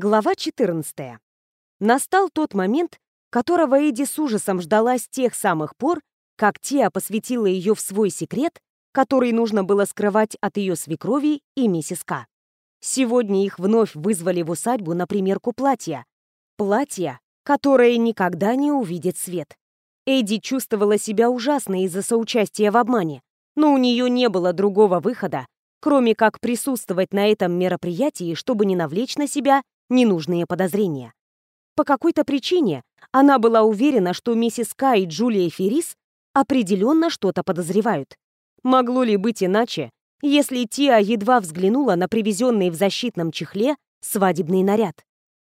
Глава 14. Настал тот момент, которого Эдди с ужасом ждала с тех самых пор, как Тиа посвятила ее в свой секрет, который нужно было скрывать от ее свекрови и миссис К. Сегодня их вновь вызвали в усадьбу на примерку платья. Платья, которое никогда не увидит свет. Эдди чувствовала себя ужасно из-за соучастия в обмане, но у нее не было другого выхода, кроме как присутствовать на этом мероприятии, чтобы не навлечь на себя ненужные подозрения. По какой-то причине она была уверена, что миссис К и Джулия Феррис определенно что-то подозревают. Могло ли быть иначе, если Тиа едва взглянула на привезенный в защитном чехле свадебный наряд?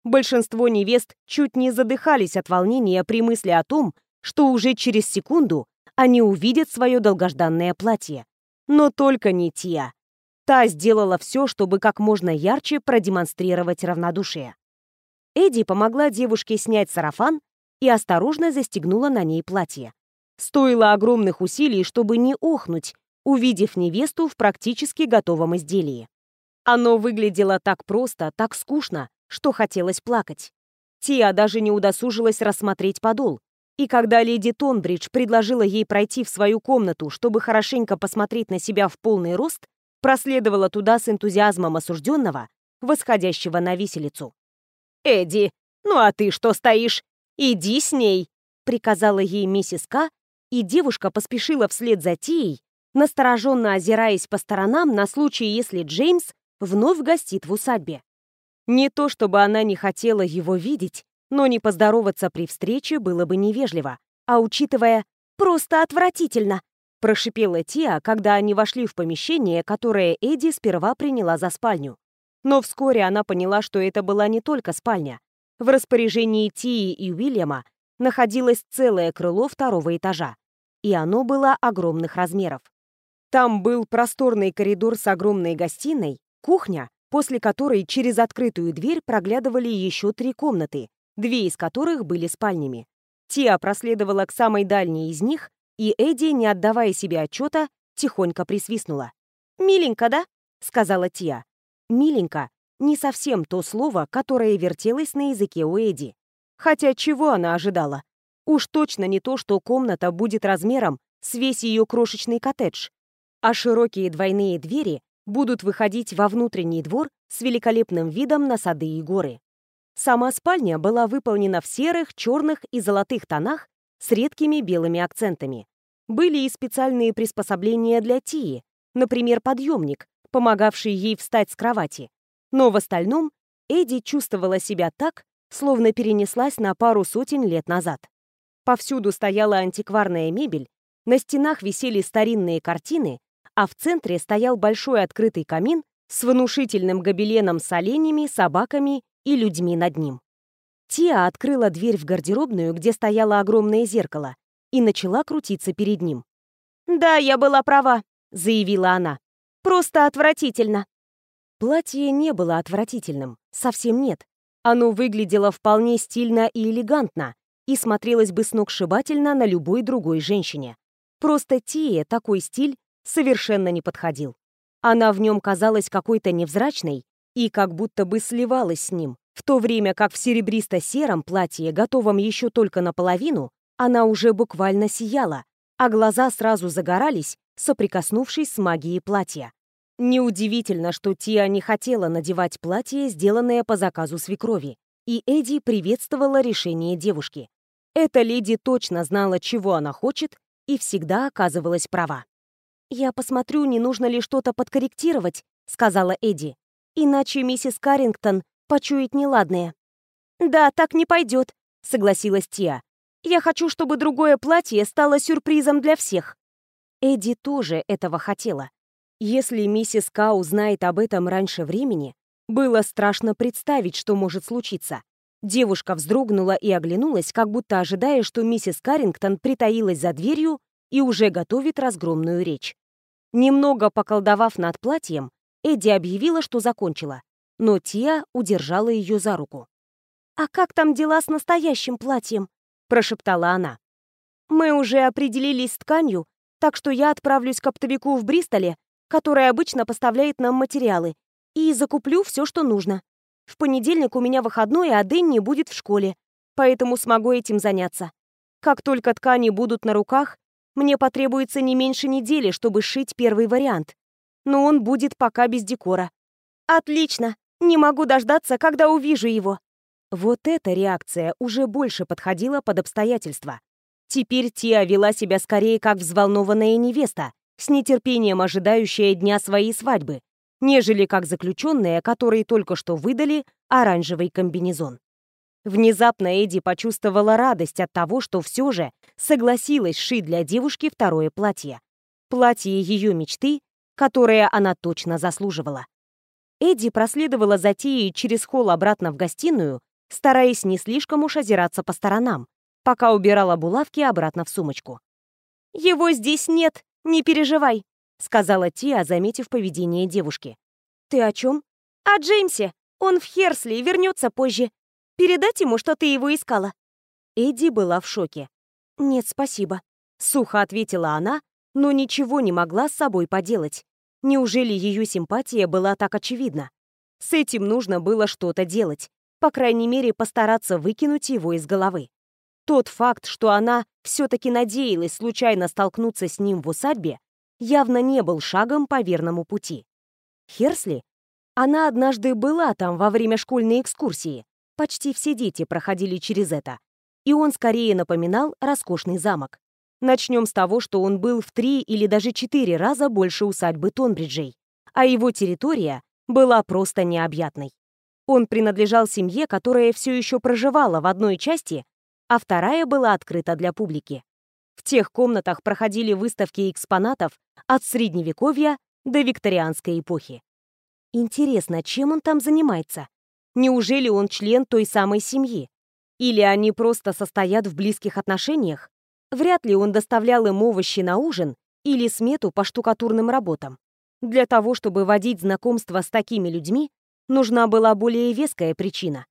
Большинство невест чуть не задыхались от волнения при мысли о том, что уже через секунду они увидят свое долгожданное платье. Но только не Тиа. Та сделала все, чтобы как можно ярче продемонстрировать равнодушие. Эдди помогла девушке снять сарафан и осторожно застегнула на ней платье. Стоило огромных усилий, чтобы не охнуть, увидев невесту в практически готовом изделии. Оно выглядело так просто, так скучно, что хотелось плакать. Тиа даже не удосужилась рассмотреть подол, и когда леди Тонбридж предложила ей пройти в свою комнату, чтобы хорошенько посмотреть на себя в полный рост, проследовала туда с энтузиазмом осужденного, восходящего на виселицу. «Эдди, ну а ты что стоишь? Иди с ней!» — приказала ей миссис К, и девушка поспешила вслед за Тией, настороженно озираясь по сторонам на случай, если Джеймс вновь гостит в усадьбе. Не то чтобы она не хотела его видеть, но не поздороваться при встрече было бы невежливо, а учитывая «просто отвратительно», прошипела Тиа, когда они вошли в помещение, которое Эдди сперва приняла за спальню. Но вскоре она поняла, что это была не только спальня. В распоряжении Тии и Уильяма находилось целое крыло второго этажа, и оно было огромных размеров. Там был просторный коридор с огромной гостиной, кухня, после которой через открытую дверь проглядывали еще три комнаты, две из которых были спальнями. Тиа проследовала к самой дальней из них и Эдди, не отдавая себе отчета, тихонько присвистнула. «Миленько, да?» — сказала Тия. «Миленько» — не совсем то слово, которое вертелось на языке у Эдди. Хотя чего она ожидала? Уж точно не то, что комната будет размером с весь ее крошечный коттедж, а широкие двойные двери будут выходить во внутренний двор с великолепным видом на сады и горы. Сама спальня была выполнена в серых, черных и золотых тонах с редкими белыми акцентами. Были и специальные приспособления для Тии, например, подъемник, помогавший ей встать с кровати. Но в остальном Эдди чувствовала себя так, словно перенеслась на пару сотен лет назад. Повсюду стояла антикварная мебель, на стенах висели старинные картины, а в центре стоял большой открытый камин с внушительным гобеленом с оленями, собаками и людьми над ним. Тиа открыла дверь в гардеробную, где стояло огромное зеркало, и начала крутиться перед ним. «Да, я была права», — заявила она. «Просто отвратительно». Платье не было отвратительным, совсем нет. Оно выглядело вполне стильно и элегантно и смотрелось бы сногсшибательно на любой другой женщине. Просто Тие такой стиль совершенно не подходил. Она в нем казалась какой-то невзрачной и как будто бы сливалась с ним, в то время как в серебристо-сером платье, готовом еще только наполовину, она уже буквально сияла, а глаза сразу загорались, соприкоснувшись с магией платья. Неудивительно, что Тиа не хотела надевать платье, сделанное по заказу свекрови, и Эдди приветствовала решение девушки. Эта леди точно знала, чего она хочет, и всегда оказывалась права. «Я посмотрю, не нужно ли что-то подкорректировать», — сказала Эдди. «Иначе миссис Каррингтон почуять неладное. «Да, так не пойдет», — согласилась Тиа. «Я хочу, чтобы другое платье стало сюрпризом для всех». Эдди тоже этого хотела. Если миссис Ка узнает об этом раньше времени, было страшно представить, что может случиться. Девушка вздрогнула и оглянулась, как будто ожидая, что миссис Каррингтон притаилась за дверью и уже готовит разгромную речь. Немного поколдовав над платьем, Эдди объявила, что закончила но Тия удержала ее за руку. «А как там дела с настоящим платьем?» – прошептала она. «Мы уже определились с тканью, так что я отправлюсь к оптовику в Бристоле, который обычно поставляет нам материалы, и закуплю все, что нужно. В понедельник у меня выходной, а Дэнни будет в школе, поэтому смогу этим заняться. Как только ткани будут на руках, мне потребуется не меньше недели, чтобы сшить первый вариант. Но он будет пока без декора. Отлично! Не могу дождаться, когда увижу его. Вот эта реакция уже больше подходила под обстоятельства. Теперь Тиа вела себя скорее как взволнованная невеста, с нетерпением ожидающая дня своей свадьбы, нежели как заключенная, которой только что выдали оранжевый комбинезон. Внезапно Эдди почувствовала радость от того, что все же согласилась шить для девушки второе платье. Платье ее мечты, которое она точно заслуживала. Эдди проследовала за Тией через холл обратно в гостиную, стараясь не слишком уж озираться по сторонам, пока убирала булавки обратно в сумочку. «Его здесь нет, не переживай», — сказала Тия, заметив поведение девушки. «Ты о чем?» «О Джеймсе. Он в Херсли и вернется позже. Передать ему, что ты его искала?» Эдди была в шоке. «Нет, спасибо», — сухо ответила она, но ничего не могла с собой поделать. Неужели ее симпатия была так очевидна? С этим нужно было что-то делать, по крайней мере, постараться выкинуть его из головы. Тот факт, что она все-таки надеялась случайно столкнуться с ним в усадьбе, явно не был шагом по верному пути. Херсли? Она однажды была там во время школьной экскурсии, Почти все дети проходили через это. И он скорее напоминал роскошный замок. Начнем с того, что он был в три или даже четыре раза больше усадьбы Тонбриджей, а его территория была просто необъятной. Он принадлежал семье, которая все еще проживала в одной части, а вторая была открыта для публики. В тех комнатах проходили выставки экспонатов от Средневековья до викторианской эпохи. Интересно, чем он там занимается? Неужели он член той самой семьи? Или они просто состоят в близких отношениях? Вряд ли он доставлял им овощи на ужин или смету по штукатурным работам. Для того, чтобы водить знакомство с такими людьми, нужна была более веская причина.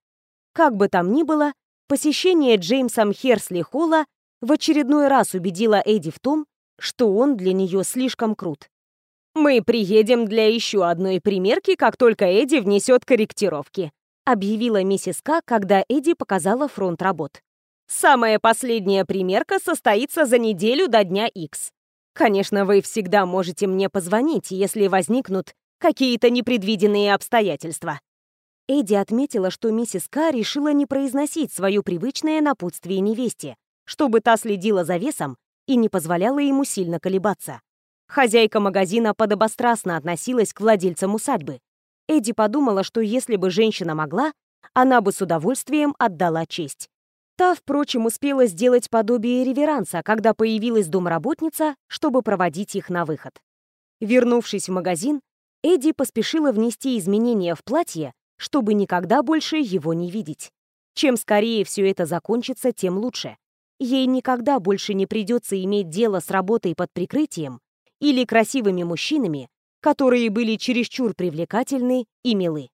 Как бы там ни было, посещение Джеймсом Херсли Холла в очередной раз убедило Эдди в том, что он для нее слишком крут. «Мы приедем для еще одной примерки, как только Эдди внесет корректировки», объявила миссис К, когда Эдди показала фронт работ. «Самая последняя примерка состоится за неделю до дня X. Конечно, вы всегда можете мне позвонить, если возникнут какие-то непредвиденные обстоятельства». Эдди отметила, что миссис К решила не произносить свое привычное напутствие невесте, чтобы та следила за весом и не позволяла ему сильно колебаться. Хозяйка магазина подобострастно относилась к владельцам усадьбы, Эдди подумала, что если бы женщина могла, она бы с удовольствием отдала честь. Та, впрочем, успела сделать подобие реверанса, когда появилась домработница, чтобы проводить их на выход. Вернувшись в магазин, Эдди поспешила внести изменения в платье, чтобы никогда больше его не видеть. Чем скорее все это закончится, тем лучше. Ей никогда больше не придется иметь дело с работой под прикрытием или красивыми мужчинами, которые были чересчур привлекательны и милы.